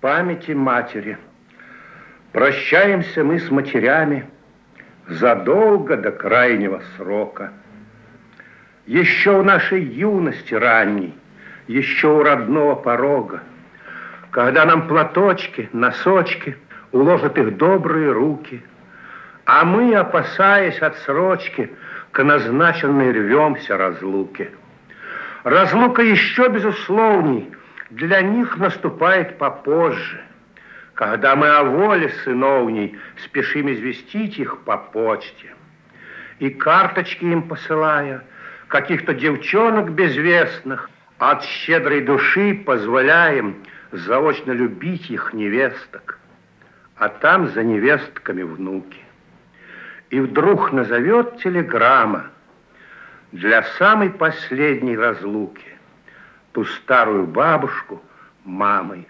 памяти матери. Прощаемся мы с матерями задолго до крайнего срока. Еще в нашей юности ранней, еще у родного порога, когда нам платочки, носочки уложат их добрые руки, а мы, опасаясь отсрочки, к назначенной рвемся разлуки. Разлука еще безусловней для них наступает попозже, когда мы о воле сыновней спешим известить их по почте. И карточки им посылая, каких-то девчонок безвестных, от щедрой души позволяем заочно любить их невесток, а там за невестками внуки. И вдруг назовет телеграмма для самой последней разлуки ту старую бабушку мамой